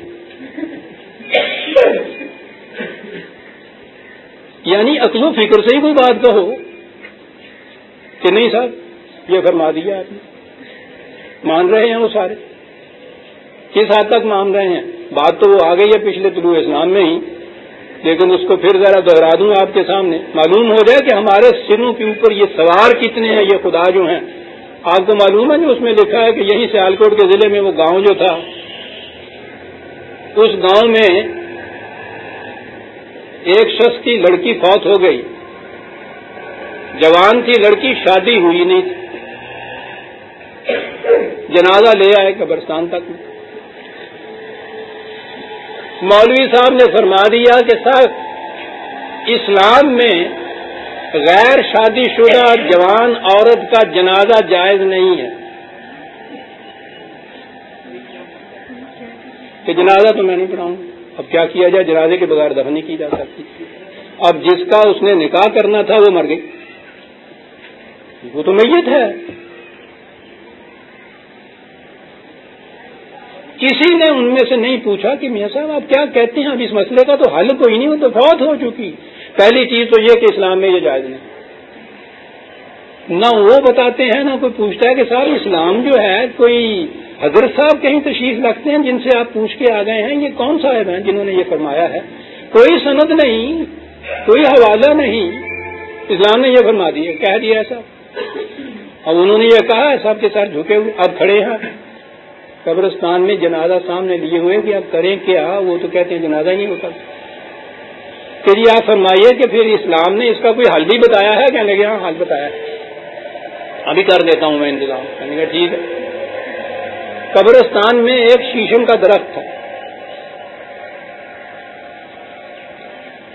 یعنی عقل و فکر سے ہی کوئی بات کہو۔ کہ نہیں صاحب، یہ فرما دیا آپ نے۔ مان رہے ہیں وہ سارے۔ کس حد تک مان رہے ہیں؟ بات تو وہ آ گئی ہے پچھلے طلوع اسلام میں ہی، لیکن اس کو پھر ذرا دوہرا دوں آپ کے سامنے۔ معلوم ہو جائے کہ ہمارے سروں کے اوپر یہ سوار کتنے ہیں، یہ خدا جو ہیں۔ آپ کو معلوم ہے جو اس میں لکھا ہے کہ یہیں سیالکوٹ کے ضلع میں وہ گاؤں جو تھا، اس گاؤں میں ایک شخص کی لڑکی فوت ہو گئی۔ جوان تھی، لڑکی شادی ہوئی نہیں تھی۔ جنازہ لے آئے قبرستان تک۔ مولوی صاحب نے فرما دیا کہ صاحب اسلام میں غیر شادی شدہ جوان عورت کا جنازہ جائز نہیں ہے۔ کہ جنازہ تو میں نہیں پڑھاؤں اب کیا کیا جائے؟ جنازے کے بغیر دفن نہیں کی جا سکتی۔ اب جس کا اس نے نکاح کرنا تھا وہ مر گئی۔ وہ تو میت ہے۔ کسی نے ان میں سے نہیں پوچھا کہ میاں صاحب، آپ کیا کہتے ہیں؟ اب اس مسئلے کا تو حل کوئی نہیں، وہ تو فوت ہو چکی۔ پہلی چیز تو یہ کہ اسلام میں یہ جائز نہیں۔ نہ وہ بتاتے ہیں، نہ کوئی پوچھتا ہے کہ صاحب، اسلام جو ہے، کوئی حضرت صاحب کہیں تشریف رکھتے ہیں، جن سے آپ پوچھ کے آ گئے ہیں، یہ کون صاحب ہیں جنہوں نے یہ فرمایا ہے؟ کوئی سند نہیں، کوئی حوالہ نہیں۔ اسلام نے یہ فرما دیا، کہہ دیا ایسا اب انہوں نے یہ کہا سب کے ساتھ جھکے ہوئے، اب کھڑے ہیں۔ قبرستان میں جنازہ سامنے لیے ہوئے کہ اب کریں کیا؟ وہ تو کہتے ہیں جنازہ ہی نہیں ہوتا۔ پھر یہ آپ فرمائیے کہ پھر اسلام نے اس کا کوئی حل بھی بتایا ہے؟ کہنے کے ہاں حل بتایا ابھی کر دیتا ہوں میں انتظام۔ کہنے کا ٹھیک ہے۔ قبرستان میں ایک شیشم کا درخت تھا۔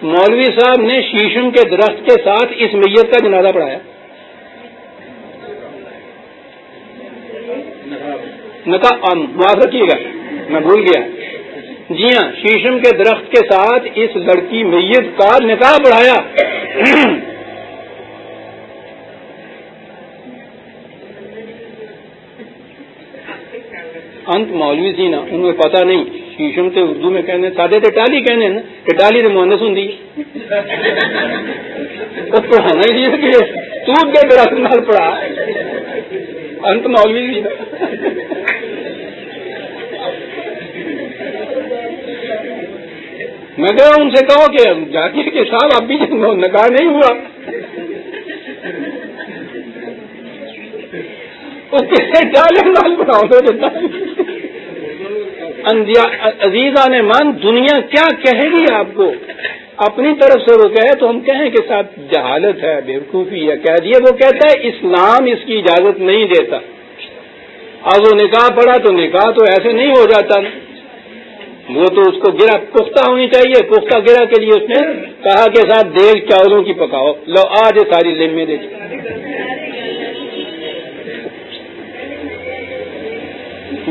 مولوی صاحب نے شیشم کے درخت کے ساتھ اس میت کا جنازہ پڑھایا۔ نکا معاف رکھیے گا۔ میں بھول گیا۔ جی ہاں شیشم کے درخت کے ساتھ اس لڑکی میت کا نکاح بڑھایا۔ انت مولوی سی نا انہیں پتا نہیں، شیشم سے اردو میں کہنے، سادے تو ٹالی کہنے نا، کہ ٹالی تو مونس ہوں پڑھانا ہی نہیں کہ تو درخت نال پڑھا۔ انت مولوی سی نا میں کہ ان سے کہو کہ جاتی کے صاحب، اب بھی نکاح نہیں ہوا۔ عزیزہ نے مان، دنیا کیا کہے گی آپ کو؟ اپنی طرف سے وہ کہے تو ہم کہیں کہ ساتھ جہالت ہے بےوقوفی ہے، کہہ دیے۔ وہ کہتا ہے، اسلام اس کی اجازت نہیں دیتا۔ اب وہ نکاح پڑا تو نکاح تو ایسے نہیں ہو جاتا۔ وہ تو اس کو گرا، پختہ ہونی چاہیے، پختہ گرا کے لیے اس نے کہا کہ ساتھ دیگ چاولوں کی پکاؤ۔ لو، آج ساری لمبے دے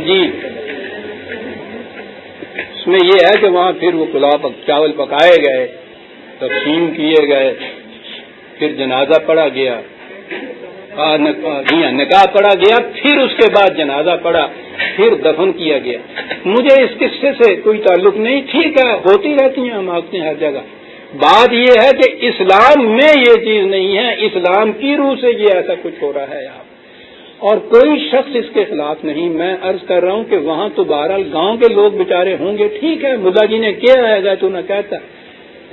جی۔ اس میں یہ ہے کہ وہاں پھر وہ گلاب چاول پکائے گئے، تقسیم کیے گئے، پھر جنازہ پڑا گیا۔ نکاح پڑا گیا، پھر اس کے بعد جنازہ پڑا، پھر دفن کیا گیا۔ مجھے اس قصے سے کوئی تعلق نہیں، ٹھیک ہے، ہوتی رہتی ہیں، ہم آتے ہیں ہر جگہ۔ بات یہ ہے کہ اسلام میں یہ چیز نہیں ہے، اسلام کی روح سے یہ ایسا کچھ ہو رہا ہے آپ اور کوئی شخص اس کے خلاف نہیں، میں عرض کر رہا ہوں کہ وہاں تو بہرحال گاؤں کے لوگ بےچارے ہوں گے، ٹھیک ہے مدا جی نے کیا ہے تو نہ کہتا۔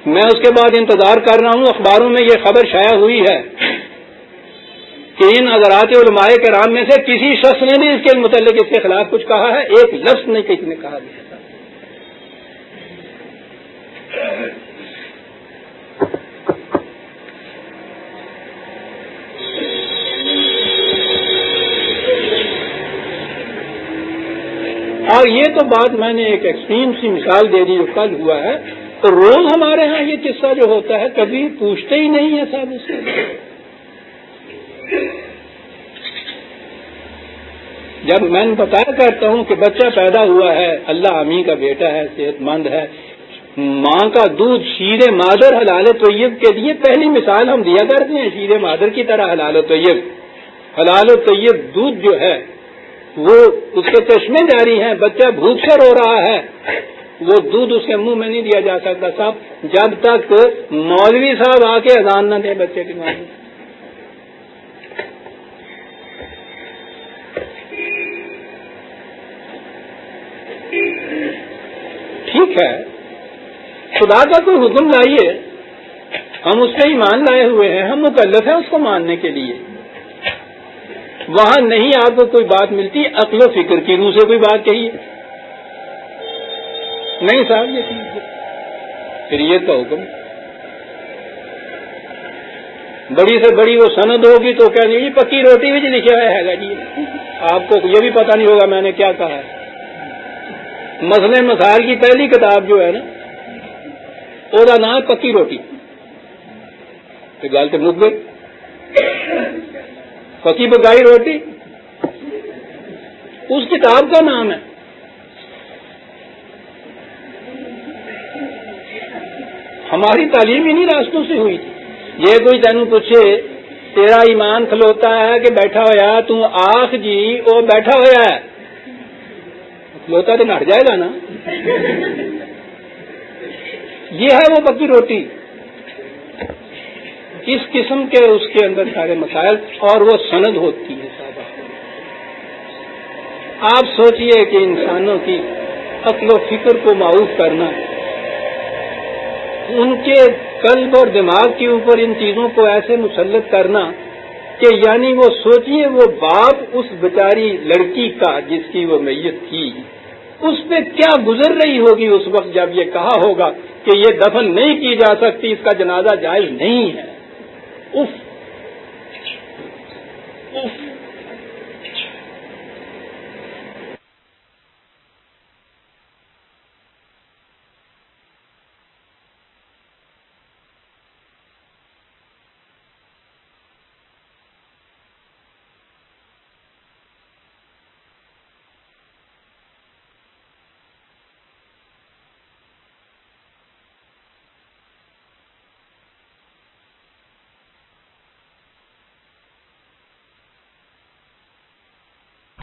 میں اس کے بعد انتظار کر رہا ہوں، اخباروں میں یہ خبر شائع ہوئی ہے۔ کہ ان حضرات علماء کرام میں سے کسی شخص نے بھی اس کے متعلق اس کے خلاف کچھ کہا ہے؟ ایک لفظ نہیں کسی نے کہا دیا اور یہ تو بات میں نے ایک ایکسٹریم سی مثال دے دی جو کل ہوا ہے۔ تو روز ہمارے ہاں یہ قصہ جو ہوتا ہے، کبھی پوچھتے ہی نہیں ہے صاحب اس سے۔ جب میں بتایا کرتا ہوں کہ بچہ پیدا ہوا ہے، اللہ امی کا بیٹا ہے صحت مند ہے، ماں کا دودھ شیر مادر حلال طیب کے لیے پہلی مثال ہم دیا کرتے ہیں، شیر مادر کی طرح حلال طیب۔ حلال و طیب دودھ جو ہے، وہ اس کے چشمے جاری ہیں، بچہ بھوک سے رو رہا ہے، وہ دودھ اس کے منہ میں نہیں دیا جا سکتا۔ صاحب جب تک مولوی صاحب آ کے اذان نہ دے بچے کی ماں ٹھیک ہے۔ خدا کا کوئی حکم لائیے۔ ہم اس سے ایمان لائے ہوئے ہیں، ہم مکلف ہیں اس کو ماننے کے لیے۔ وہاں نہیں آپ کو کوئی بات ملتی، عقل و فکر کی روح سے کوئی بات کہیے۔ نہیں صاحب، یہ شریعت کا حکم۔ بڑی سے بڑی وہ سند ہوگی تو کیا نہیں پکی روٹی بھی لکھا ہے گا جی۔ آپ کو یہ بھی پتا نہیں ہوگا میں نے کیا کہا ہے۔ مسئلے مسائل کی پہلی کتاب جو ہے نا وہ نام ہے پکی روٹی۔ گال سے مک گئے پکی پکائی روٹی۔ اس کتاب کا نام ہے۔ ہماری تعلیم انہیں راستوں سے ہوئی۔ تھی یہ کوئی تینوں پوچھے، تیرا ایمان کھلوتا ہے کہ بیٹھا ہوا تو آخ جی وہ بیٹھا ہوا ہے۔ کھلوتا تو نٹ جائے گا نا؟ یہ ہے وہ پکی روٹی۔ اس قسم کے اس کے اندر سارے مسائل اور وہ سند ہوتی ہے آپ سوچئے کہ انسانوں کی عقل و فکر کو معروف کرنا، ان کے قلب اور دماغ کے اوپر ان چیزوں کو ایسے مسلط کرنا کہ یعنی وہ سوچئے وہ باپ اس بیچاری لڑکی کا جس کی وہ میت تھی۔ اس پہ کیا گزر رہی ہوگی اس وقت جب یہ کہا ہوگا کہ یہ دفن نہیں کی جا سکتی، اس کا جنازہ جائز نہیں ہے۔ If if